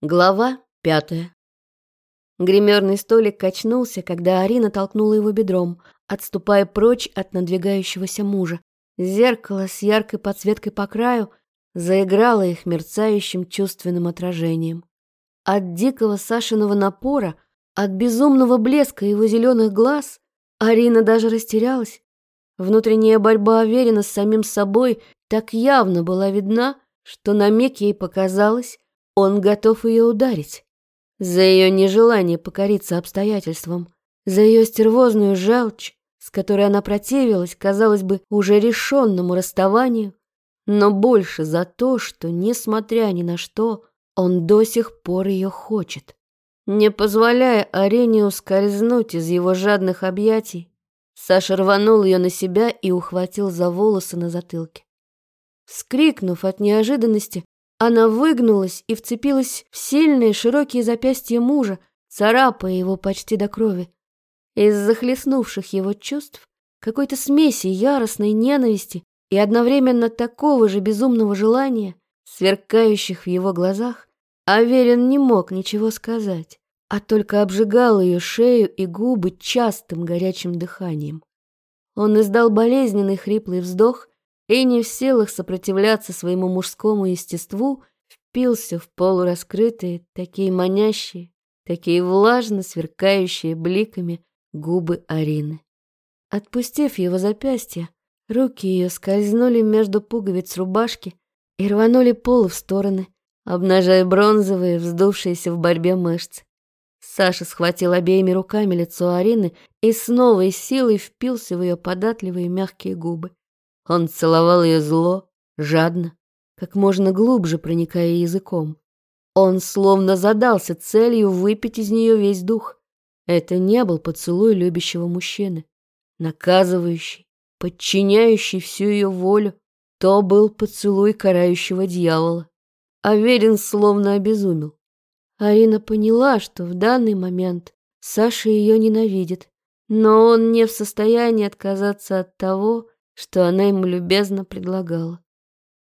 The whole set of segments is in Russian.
Глава пятая. Гримерный столик качнулся, когда Арина толкнула его бедром, отступая прочь от надвигающегося мужа. Зеркало с яркой подсветкой по краю заиграло их мерцающим чувственным отражением. От дикого Сашиного напора, от безумного блеска его зеленых глаз Арина даже растерялась. Внутренняя борьба Аверина с самим собой так явно была видна, что на миг ей показалось, он готов ее ударить. За ее нежелание покориться обстоятельствам, за ее стервозную желчь, с которой она противилась, казалось бы, уже решенному расставанию, но больше за то, что, несмотря ни на что, он до сих пор ее хочет. Не позволяя Арене ускользнуть из его жадных объятий, Саша рванул ее на себя и ухватил за волосы на затылке. Вскрикнув от неожиданности, она выгнулась и вцепилась в сильные широкие запястья мужа, царапая его почти до крови. Из захлестнувших его чувств, какой-то смеси яростной ненависти и одновременно такого же безумного желания, сверкающих в его глазах, Аверин не мог ничего сказать, а только обжигал ее шею и губы частым горячим дыханием. Он издал болезненный хриплый вздох и не в силах сопротивляться своему мужскому естеству, впился в полураскрытые, такие манящие, такие влажно сверкающие бликами губы Арины. Отпустив его запястье, руки ее скользнули между пуговиц рубашки и рванули полы в стороны, обнажая бронзовые, вздувшиеся в борьбе мышцы. Саша схватил обеими руками лицо Арины и с новой силой впился в ее податливые мягкие губы. Он целовал ее зло, жадно, как можно глубже проникая языком. Он словно задался целью выпить из нее весь дух. Это не был поцелуй любящего мужчины, наказывающий, подчиняющий всю ее волю. То был поцелуй карающего дьявола. Аверин словно обезумел. Арина поняла, что в данный момент Саша ее ненавидит, но он не в состоянии отказаться от того, что она ему любезно предлагала.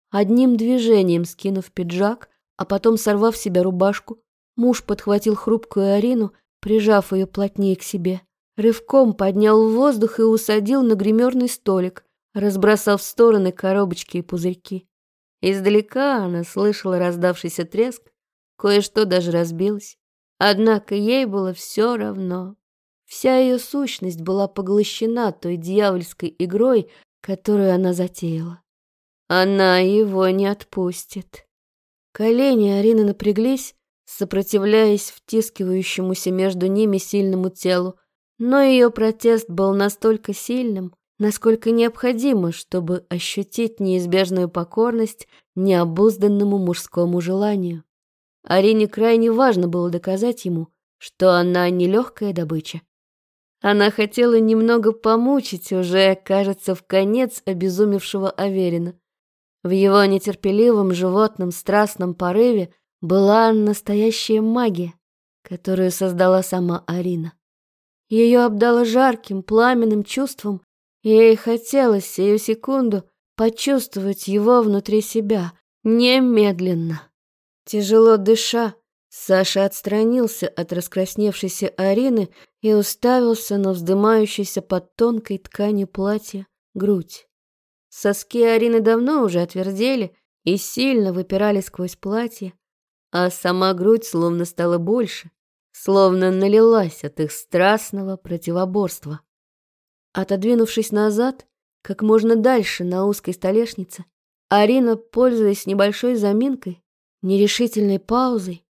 Одним движением скинув пиджак, а потом сорвав себе рубашку, муж подхватил хрупкую Арину, прижав ее плотнее к себе, рывком поднял в воздух и усадил на гримерный столик, разбросав в стороны коробочки и пузырьки. Издалека она слышала раздавшийся треск, кое-что даже разбилось. Однако ей было все равно. Вся ее сущность была поглощена той дьявольской игрой, которую она затеяла. Она его не отпустит. Колени Арины напряглись, сопротивляясь втискивающемуся между ними сильному телу, но ее протест был настолько сильным, насколько необходимо, чтобы ощутить неизбежную покорность необузданному мужскому желанию. Арине крайне важно было доказать ему, что она не легкая добыча, она хотела немного помучить уже, кажется, в конец обезумевшего Аверина. В его нетерпеливом животном страстном порыве была настоящая магия, которую создала сама Арина. Ее обдало жарким, пламенным чувством, и ей хотелось сию секунду почувствовать его внутри себя, немедленно. Тяжело дыша, Саша отстранился от раскрасневшейся Арины и уставился на вздымающуюся под тонкой тканью платья грудь. Соски Арины давно уже отвердели и сильно выпирали сквозь платье, а сама грудь словно стала больше, словно налилась от их страстного противоборства. Отодвинувшись назад, как можно дальше на узкой столешнице, Арина, пользуясь небольшой заминкой, нерешительной паузой,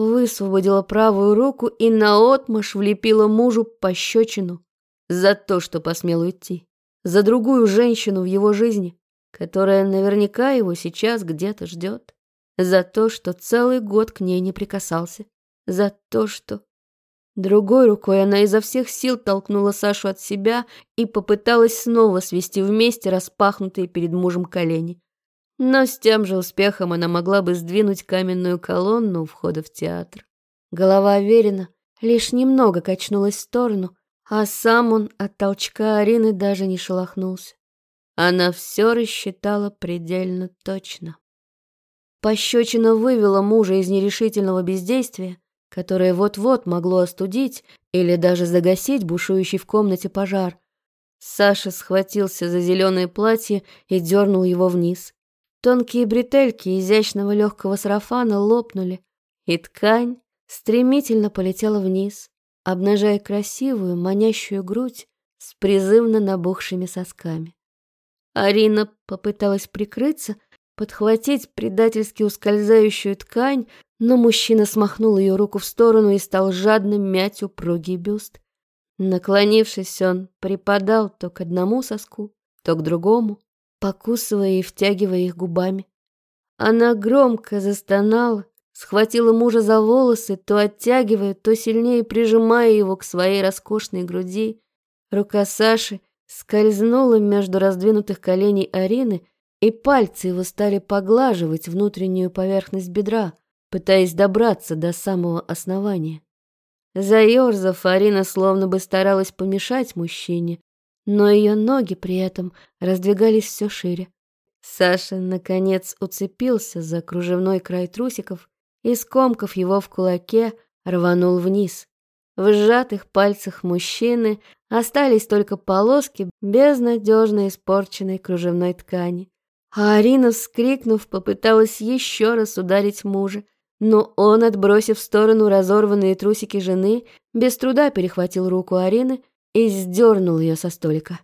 Высвободила правую руку и наотмашь влепила мужу пощечину за то, что посмел уйти. За другую женщину в его жизни, которая наверняка его сейчас где-то ждет. За то, что целый год к ней не прикасался. За то, что... Другой рукой она изо всех сил толкнула Сашу от себя и попыталась снова свести вместе распахнутые перед мужем колени. Но с тем же успехом она могла бы сдвинуть каменную колонну у входа в театр. Голова Аверина лишь немного качнулась в сторону, а сам он от толчка Арины даже не шелохнулся. Она все рассчитала предельно точно. Пощечина вывела мужа из нерешительного бездействия, которое вот-вот могло остудить или даже загасить бушующий в комнате пожар. Саша схватился за зеленое платье и дернул его вниз. Тонкие бретельки изящного легкого сарафана лопнули, и ткань стремительно полетела вниз, обнажая красивую, манящую грудь с призывно набухшими сосками. Арина попыталась прикрыться, подхватить предательски ускользающую ткань, но мужчина смахнул ее руку в сторону и стал жадно мять упругий бюст. Наклонившись, он припадал то к одному соску, то к другому, покусывая и втягивая их губами. Она громко застонала, схватила мужа за волосы, то оттягивая, то сильнее прижимая его к своей роскошной груди. Рука Саши скользнула между раздвинутых коленей Арины, и пальцы его стали поглаживать внутреннюю поверхность бедра, пытаясь добраться до самого основания. Заерзав, Арина словно бы старалась помешать мужчине, но ее ноги при этом раздвигались все шире. Саша, наконец, уцепился за кружевной край трусиков и, скомкав его в кулаке, рванул вниз. В сжатых пальцах мужчины остались только полоски безнадежно испорченной кружевной ткани. А Арина, вскрикнув, попыталась еще раз ударить мужа, но он, отбросив в сторону разорванные трусики жены, без труда перехватил руку Арины и сдернул ее со столика.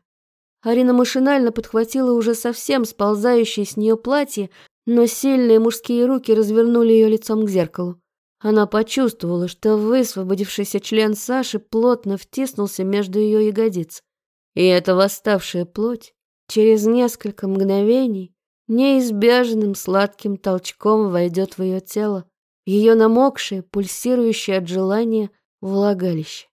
Арина машинально подхватила уже совсем сползающее с нее платье, но сильные мужские руки развернули ее лицом к зеркалу. Она почувствовала, что высвободившийся член Саши плотно втиснулся между ее ягодиц. И эта восставшая плоть через несколько мгновений неизбежным сладким толчком войдет в ее тело, ее намокшее, пульсирующее от желания влагалище.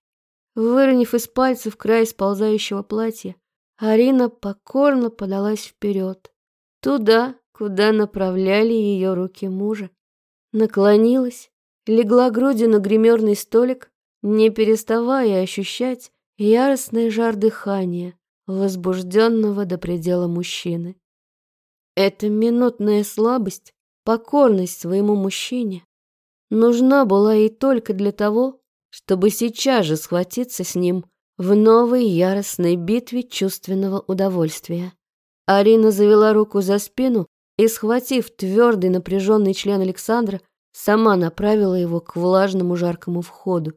Выронив из пальцев край сползающего платья, Арина покорно подалась вперед, туда, куда направляли ее руки мужа. Наклонилась, легла грудью на гримерный столик, не переставая ощущать яростный жар дыхания, возбужденного до предела мужчины. Эта минутная слабость, покорность своему мужчине нужна была и только для того, чтобы сейчас же схватиться с ним в новой яростной битве чувственного удовольствия. Арина завела руку за спину и, схватив твердый напряженный член Александра, сама направила его к влажному жаркому входу.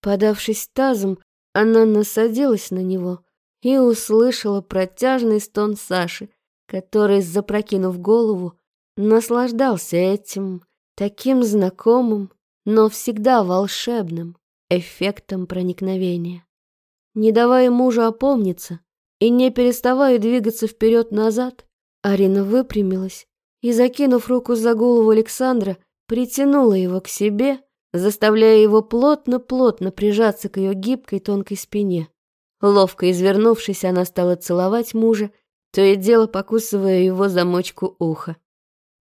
Подавшись тазом, она насадилась на него и услышала протяжный стон Саши, который, запрокинув голову, наслаждался этим таким знакомым, но всегда волшебным эффектом проникновения. Не давая мужу опомниться и не переставая двигаться вперед-назад, Арина выпрямилась и, закинув руку за голову Александра, притянула его к себе, заставляя его плотно-плотно прижаться к ее гибкой тонкой спине. Ловко извернувшись, она стала целовать мужа, то и дело покусывая его замочку уха.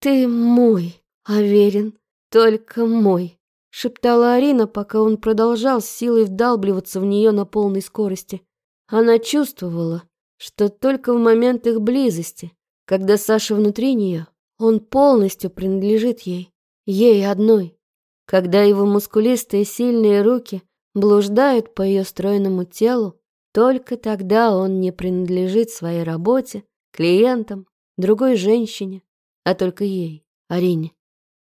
«Ты мой!» «Аверин, только мой», — шептала Арина, пока он продолжал с силой вдалбливаться в нее на полной скорости. Она чувствовала, что только в момент их близости, когда Саша внутри нее, он полностью принадлежит ей, ей одной. Когда его мускулистые сильные руки блуждают по ее стройному телу, только тогда он не принадлежит своей работе, клиентам, другой женщине, а только ей, Арине.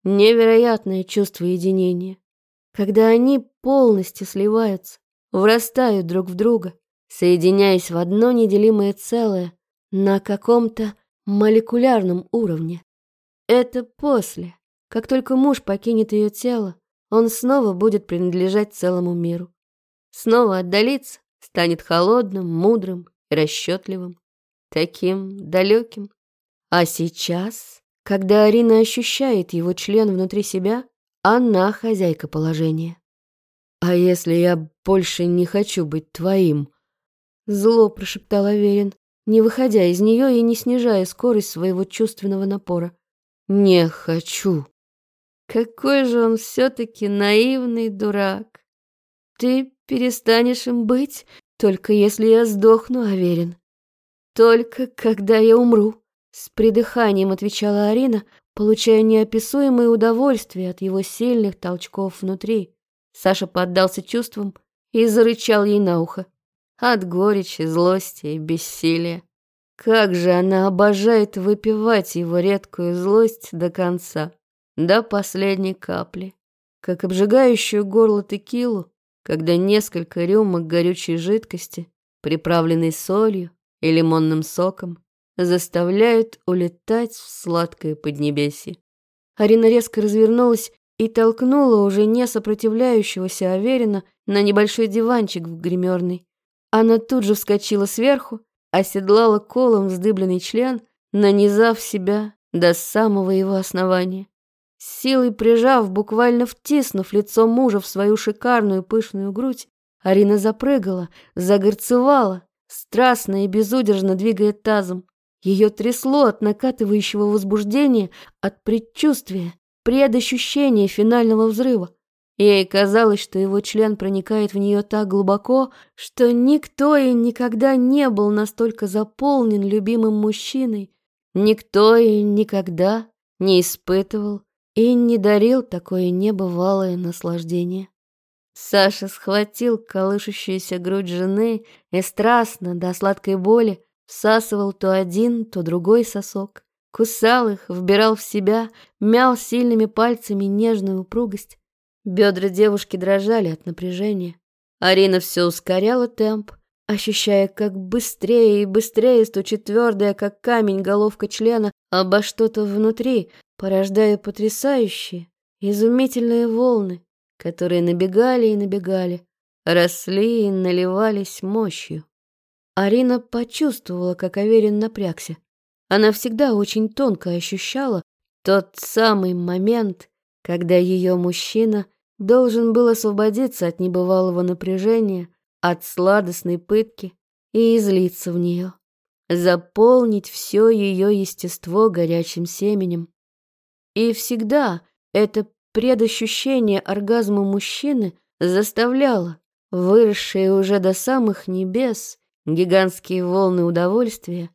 Невероятное чувство единения, когда они полностью сливаются, врастают друг в друга, соединяясь в одно неделимое целое на каком-то молекулярном уровне. Это после, как только муж покинет ее тело, он снова будет принадлежать целому миру. Снова отдалится, станет холодным, мудрым расчетливым, таким далеким. А сейчас когда Арина ощущает его член внутри себя, она хозяйка положения. «А если я больше не хочу быть твоим?» Зло прошептал Аверин, не выходя из нее и не снижая скорость своего чувственного напора. «Не хочу». Какой же он все-таки наивный дурак. Ты перестанешь им быть, только если я сдохну, Аверин. Только когда я умру. С придыханием отвечала Арина, получая неописуемое удовольствие от его сильных толчков внутри. Саша поддался чувствам и зарычал ей на ухо. От горечи, злости и бессилия. Как же она обожает выпивать его редкую злость до конца, до последней капли, как обжигающую горло текилу, когда несколько рюмок горючей жидкости, приправленной солью и лимонным соком, заставляют улетать в сладкое поднебесье. Арина резко развернулась и толкнула уже не сопротивляющегося Аверина на небольшой диванчик в гримерной. Она тут же вскочила сверху, оседлала колом вздыбленный член, нанизав себя до самого его основания. Силой прижав, буквально втиснув лицо мужа в свою шикарную пышную грудь, Арина запрыгала, загорцевала, страстно и безудержно двигая тазом. Ее трясло от накатывающего возбуждения, от предчувствия, предощущения финального взрыва. Ей казалось, что его член проникает в нее так глубоко, что никто и никогда не был настолько заполнен любимым мужчиной. Никто и никогда не испытывал и не дарил такое небывалое наслаждение. Саша схватил колышущуюся грудь жены и страстно, до сладкой боли, всасывал то один, то другой сосок, кусал их, вбирал в себя, мял сильными пальцами нежную упругость. Бедра девушки дрожали от напряжения. Арина все ускоряла темп, ощущая, как быстрее и быстрее стучит твердая, как камень, головка члена обо что-то внутри, порождая потрясающие, изумительные волны, которые набегали и набегали, росли и наливались мощью. Арина почувствовала, как Аверин напрягся. Она всегда очень тонко ощущала тот самый момент, когда ее мужчина должен был освободиться от небывалого напряжения, от сладостной пытки и излиться в нее, заполнить все ее естество горячим семенем. И всегда это предощущение оргазма мужчины заставляло, выросшие уже до самых небес, гигантские волны удовольствия,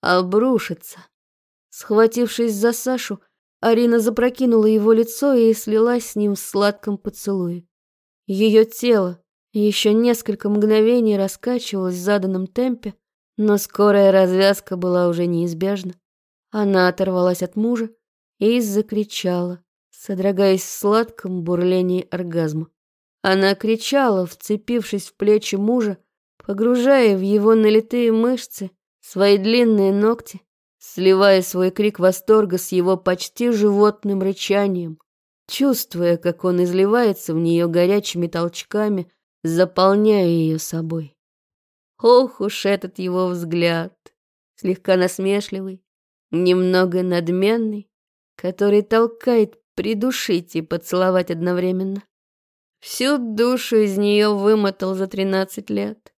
обрушиться. Схватившись за Сашу, Арина запрокинула его лицо и слилась с ним в сладком поцелуе. Ее тело еще несколько мгновений раскачивалось в заданном темпе, но скорая развязка была уже неизбежна. Она оторвалась от мужа и закричала, содрогаясь в сладком бурлении оргазма. Она кричала, вцепившись в плечи мужа, погружая в его налитые мышцы свои длинные ногти сливая свой крик восторга с его почти животным рычанием, чувствуя, как он изливается в нее горячими толчками, заполняя ее собой. Ох уж этот его взгляд, слегка насмешливый, немного надменный, который толкает придушить и поцеловать одновременно. Всю душу из нее вымотал за тринадцать лет.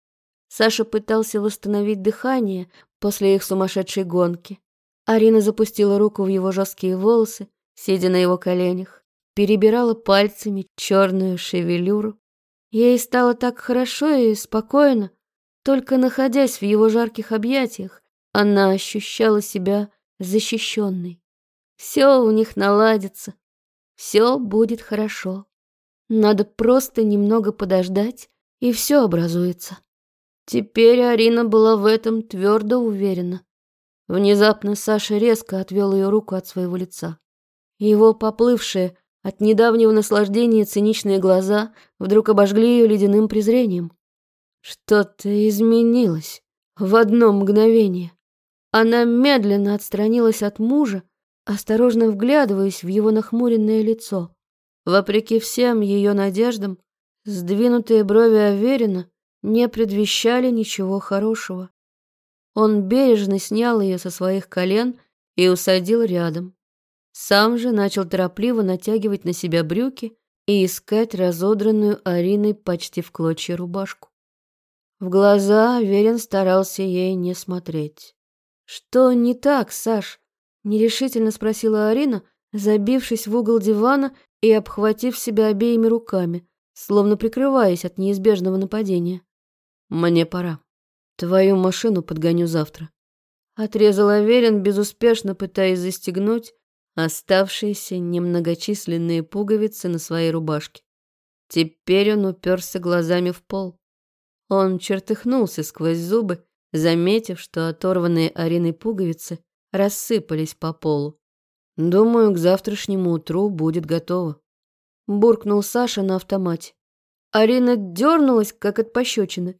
Саша пытался восстановить дыхание, после их сумасшедшей гонки. Арина запустила руку в его жесткие волосы, сидя на его коленях, перебирала пальцами черную шевелюру. Ей стало так хорошо и спокойно, только находясь в его жарких объятиях, она ощущала себя защищенной. Все у них наладится, все будет хорошо. Надо просто немного подождать, и все образуется. Теперь Арина была в этом твердо уверена. Внезапно Саша резко отвел ее руку от своего лица. Его поплывшие от недавнего наслаждения циничные глаза вдруг обожгли ее ледяным презрением. Что-то изменилось в одно мгновение. Она медленно отстранилась от мужа, осторожно вглядываясь в его нахмуренное лицо. Вопреки всем ее надеждам, сдвинутые брови Аверина не предвещали ничего хорошего. Он бережно снял ее со своих колен и усадил рядом. Сам же начал торопливо натягивать на себя брюки и искать разодранную Ариной почти в клочья рубашку. В глаза Верин старался ей не смотреть. «Что не так, Саш?» — нерешительно спросила Арина, забившись в угол дивана и обхватив себя обеими руками, словно прикрываясь от неизбежного нападения. Мне пора. Твою машину подгоню завтра. Отрезал Аверин, безуспешно пытаясь застегнуть оставшиеся немногочисленные пуговицы на своей рубашке. Теперь он уперся глазами в пол. Он чертыхнулся сквозь зубы, заметив, что оторванные Ариной пуговицы рассыпались по полу. «Думаю, к завтрашнему утру будет готово», — буркнул Саша на автомате. Арина дернулась, как от пощечины.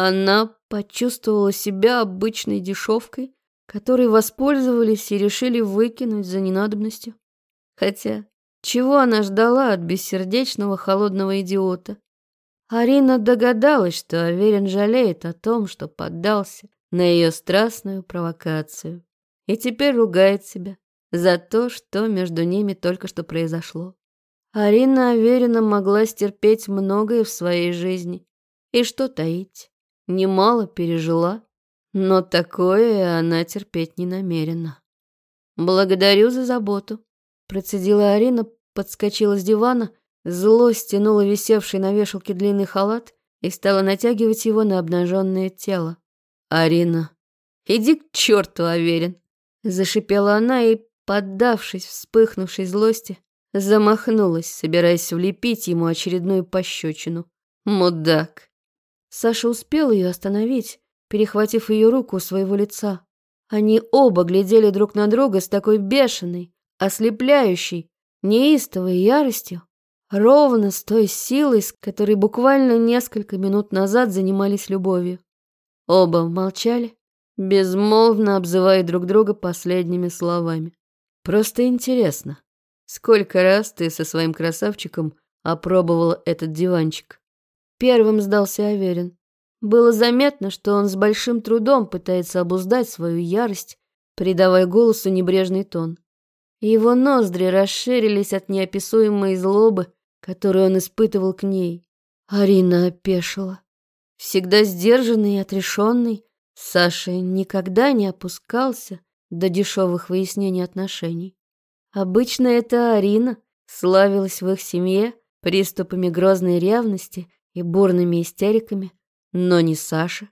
Она почувствовала себя обычной дешевкой, которой воспользовались и решили выкинуть за ненадобностью. Хотя, чего она ждала от бессердечного холодного идиота? Арина догадалась, что Аверин жалеет о том, что поддался на ее страстную провокацию, и теперь ругает себя за то, что между ними только что произошло. Арина Аверина могла стерпеть многое в своей жизни, и что таить, немало пережила, но такое она терпеть не намерена. «Благодарю за заботу», — процедила Арина, подскочила с дивана Зло стянуло висевший на вешалке длинный халат и стала натягивать его на обнаженное тело. «Арина, иди к черту, Аверин!» Зашипела она и, поддавшись вспыхнувшей злости, замахнулась, собираясь влепить ему очередную пощечину. «Мудак!» Саша успел ее остановить, перехватив ее руку у своего лица. Они оба глядели друг на друга с такой бешеной, ослепляющей, неистовой яростью, Ровно с той силой, с которой буквально несколько минут назад занимались любовью. Оба молчали, безмолвно обзывая друг друга последними словами. Просто интересно, сколько раз ты со своим красавчиком опробовала этот диванчик? Первым сдался Аверин. Было заметно, что он с большим трудом пытается обуздать свою ярость, придавая голосу небрежный тон. Его ноздри расширились от неописуемой злобы, которую он испытывал к ней. Арина опешила. Всегда сдержанный и отрешенный, Саша никогда не опускался до дешевых выяснений отношений. Обычно это Арина славилась в их семье приступами грозной ревности и бурными истериками, но не Саша.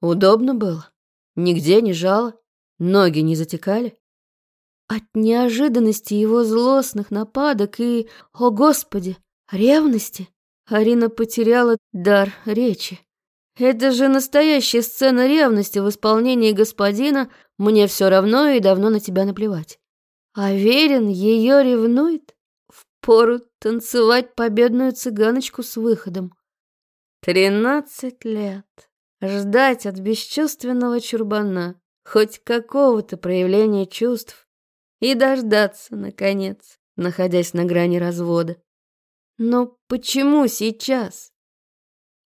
Удобно было, нигде не жало, ноги не затекали. От неожиданности его злостных нападок и, о господи, ревности Арина потеряла дар речи. Это же настоящая сцена ревности в исполнении господина «Мне все равно и давно на тебя наплевать». А Верин ее ревнует? Впору танцевать победную цыганочку с выходом. Тринадцать лет. Ждать от бесчувственного чурбана хоть какого-то проявления чувств и дождаться, наконец, находясь на грани развода. Но почему сейчас?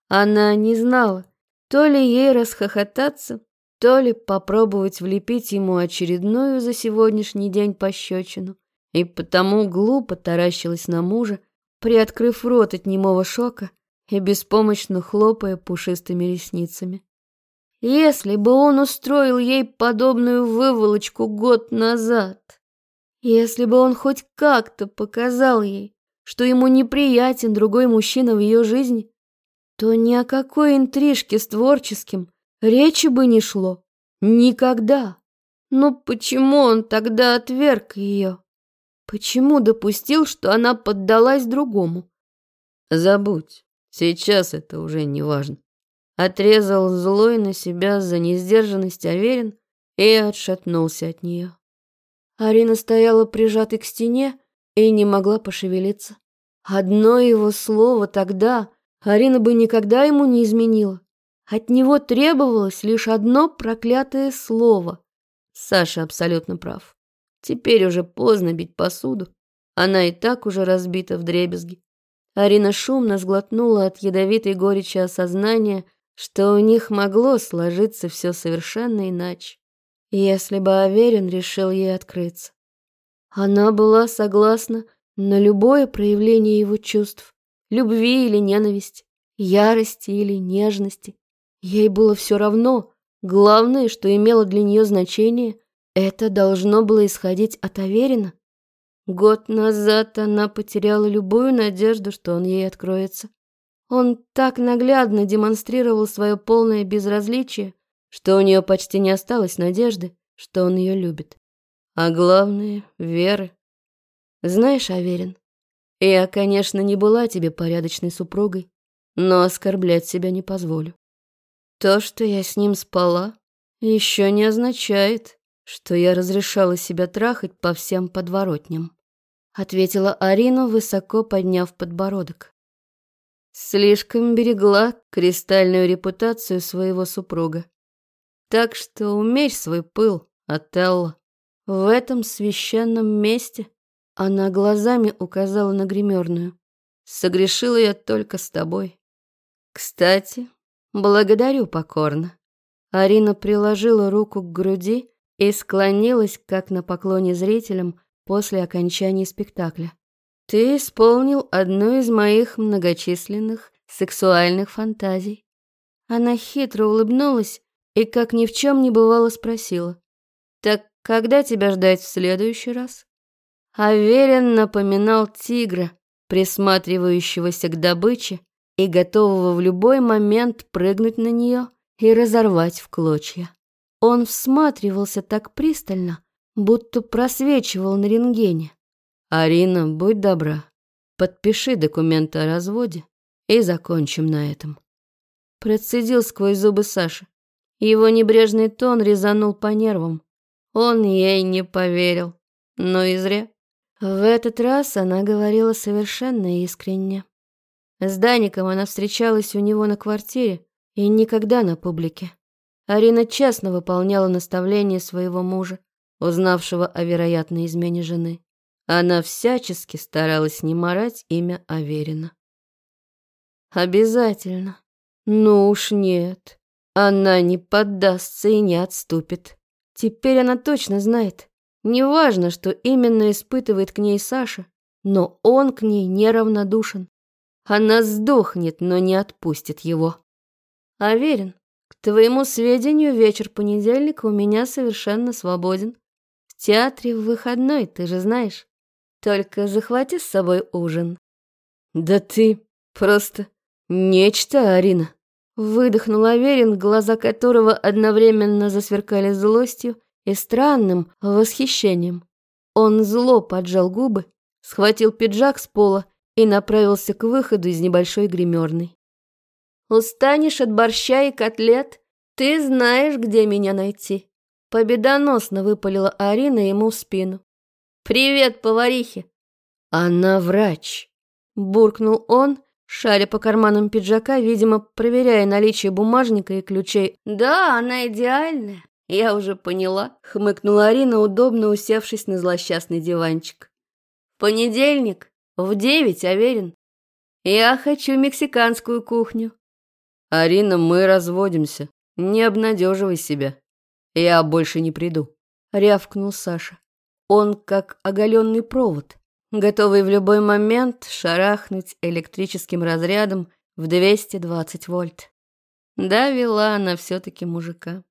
Она не знала, то ли ей расхохотаться, то ли попробовать влепить ему очередную за сегодняшний день пощечину, и потому глупо таращилась на мужа, приоткрыв рот от немого шока и беспомощно хлопая пушистыми ресницами. Если бы он устроил ей подобную выволочку год назад, если бы он хоть как-то показал ей, что ему неприятен другой мужчина в ее жизни, то ни о какой интрижке с творческим речи бы не шло. Никогда. Но почему он тогда отверг ее? Почему допустил, что она поддалась другому? Забудь, сейчас это уже не важно. Отрезал злой на себя за несдержанность Аверин и отшатнулся от нее. Арина стояла прижатой к стене и не могла пошевелиться. Одно его слово тогда Арина бы никогда ему не изменила. От него требовалось лишь одно проклятое слово. Саша абсолютно прав. Теперь уже поздно бить посуду. Она и так уже разбита в дребезги. Арина шумно сглотнула от ядовитой горечи осознания, что у них могло сложиться все совершенно иначе если бы Аверин решил ей открыться. Она была согласна на любое проявление его чувств, любви или ненависти, ярости или нежности. Ей было все равно. Главное, что имело для нее значение, это должно было исходить от Аверина. Год назад она потеряла любую надежду, что он ей откроется. Он так наглядно демонстрировал свое полное безразличие, что у нее почти не осталось надежды, что он ее любит. а главное — веры. Знаешь, Аверин, я, конечно, не была тебе порядочной супругой, но оскорблять себя не позволю. То, что я с ним спала, еще не означает, что я разрешала себя трахать по всем подворотням, ответила Арина, высоко подняв подбородок. Слишком берегла кристальную репутацию своего супруга. Так что умерь свой пыл, Отелло. В этом священном месте она глазами указала на гримерную. Согрешила я только с тобой. Кстати, благодарю покорно. Арина приложила руку к груди и склонилась, как на поклоне зрителям после окончания спектакля. Ты исполнил одну из моих многочисленных сексуальных фантазий. Она хитро улыбнулась и, как ни в чем не бывало, спросила. «Так когда тебя ждать в следующий раз?» Аверин напоминал тигра, присматривающегося к добыче и готового в любой момент прыгнуть на нее и разорвать в клочья. Он всматривался так пристально, будто просвечивал на рентгене. «Арина, будь добра, подпиши документы о разводе и закончим на этом». Процедил сквозь зубы Саша. Его небрежный тон резанул по нервам. Он ей не поверил, но и зря. В этот раз она говорила совершенно искренне. С Даником она встречалась у него на квартире и никогда на публике. Арина честно выполняла наставления своего мужа, узнавшего о вероятной измене жены. Она всячески старалась не марать имя Аверина. Обязательно. Ну уж нет. Она не поддастся и не отступит. Теперь она точно знает. Неважно, что именно испытывает к ней Саша, но он к ней неравнодушен. Она сдохнет, но не отпустит его. Аверин, к твоему сведению, вечер понедельника у меня совершенно свободен. Театре в выходной, ты же знаешь. Только захвати с собой ужин. Да ты просто нечто, Арина. Выдохнул Аверин, глаза которого одновременно засверкали злостью и странным восхищением. Он зло поджал губы, схватил пиджак с пола и направился к выходу из небольшой гримерной. «Устанешь от борща и котлет? Ты знаешь, где меня найти!» Победоносно выпалила Арина ему в спину. «Привет, поварихе!» «Она врач!» Буркнул он шаря по карманам пиджака, видимо, проверяя наличие бумажника и ключей. «Да, она идеальная, я уже поняла», — хмыкнула Арина, удобно усевшись на злосчастный диванчик. «Понедельник, в девять, уверен. Я хочу мексиканскую кухню». «Арина, мы разводимся. Не обнадеживай себя. Я больше не приду», — рявкнул Саша. Он как оголенный провод готовый в любой момент шарахнуть электрическим разрядом в 220 вольт. Да, вела она все-таки мужика.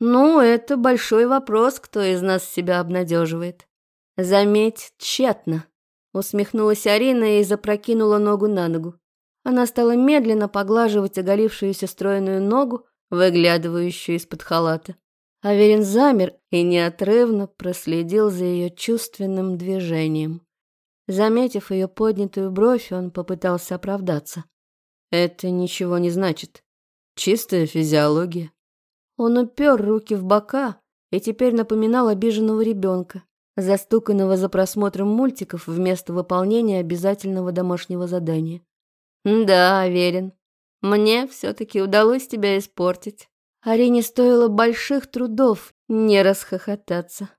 Ну, это большой вопрос, кто из нас себя обнадеживает. Заметь, тщетно. Усмехнулась Арина и запрокинула ногу на ногу. Она стала медленно поглаживать оголившуюся стройную ногу, выглядывающую из-под халата. Аверин замер и неотрывно проследил за ее чувственным движением. Заметив ее поднятую бровь, он попытался оправдаться. «Это ничего не значит. Чистая физиология». Он упер руки в бока и теперь напоминал обиженного ребенка, застуканного за просмотром мультиков вместо выполнения обязательного домашнего задания. «Да, верен. Мне все-таки удалось тебя испортить». Арине стоило больших трудов не расхохотаться.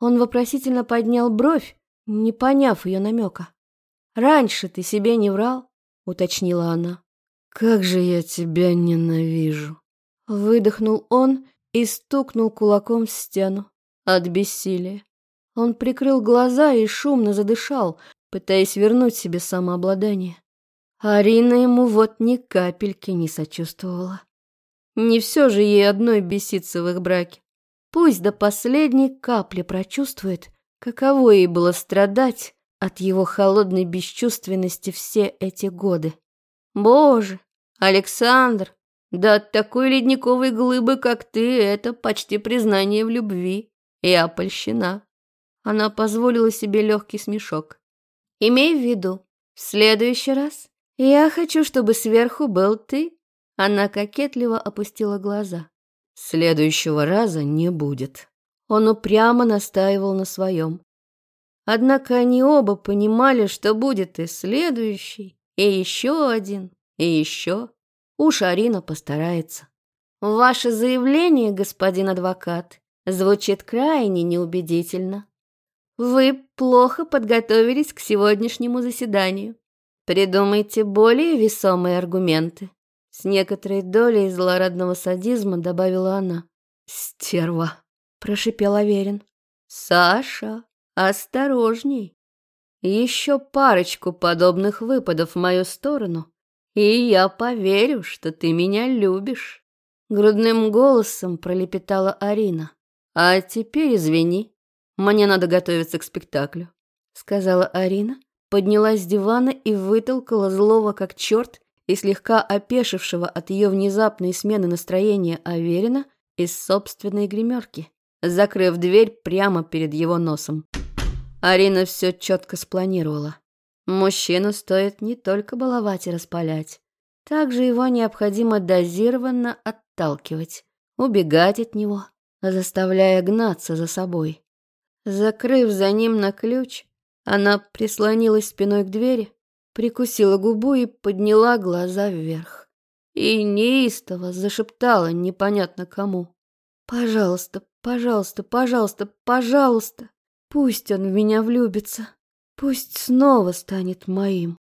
Он вопросительно поднял бровь, не поняв ее намека. «Раньше ты себе не врал?» — уточнила она. «Как же я тебя ненавижу!» Выдохнул он и стукнул кулаком в стену от бессилия. Он прикрыл глаза и шумно задышал, пытаясь вернуть себе самообладание. Арина ему вот ни капельки не сочувствовала. Не все же ей одной беситься в их браке. Пусть до последней капли прочувствует, Каково ей было страдать от его холодной бесчувственности все эти годы. Боже, Александр, да от такой ледниковой глыбы, как ты, это почти признание в любви. Я польщена. Она позволила себе легкий смешок. «Имей в виду, в следующий раз я хочу, чтобы сверху был ты». Она кокетливо опустила глаза. «Следующего раза не будет». Он упрямо настаивал на своем. Однако они оба понимали, что будет и следующий, и еще один, и еще. Уж Арина постарается. Ваше заявление, господин адвокат, звучит крайне неубедительно. Вы плохо подготовились к сегодняшнему заседанию. Придумайте более весомые аргументы. С некоторой долей злорадного садизма добавила она. «Стерва!» – прошипел Аверин. «Саша, осторожней! Еще парочку подобных выпадов в мою сторону, и я поверю, что ты меня любишь!» Грудным голосом пролепетала Арина. «А теперь извини, мне надо готовиться к спектаклю», — сказала Арина, поднялась с дивана и вытолкала злого как черт и слегка опешившего от ее внезапной смены настроения Аверина из собственной гримерки, закрыв дверь прямо перед его носом. Арина все четко спланировала. Мужчину стоит не только баловать и распалять, также его необходимо дозированно отталкивать, убегать от него, заставляя гнаться за собой. Закрыв за ним на ключ, она прислонилась спиной к двери, прикусила губу и подняла глаза вверх. И неистово зашептала непонятно кому. «Пожалуйста, пожалуйста, пожалуйста, пожалуйста, пусть он в меня влюбится, пусть снова станет моим».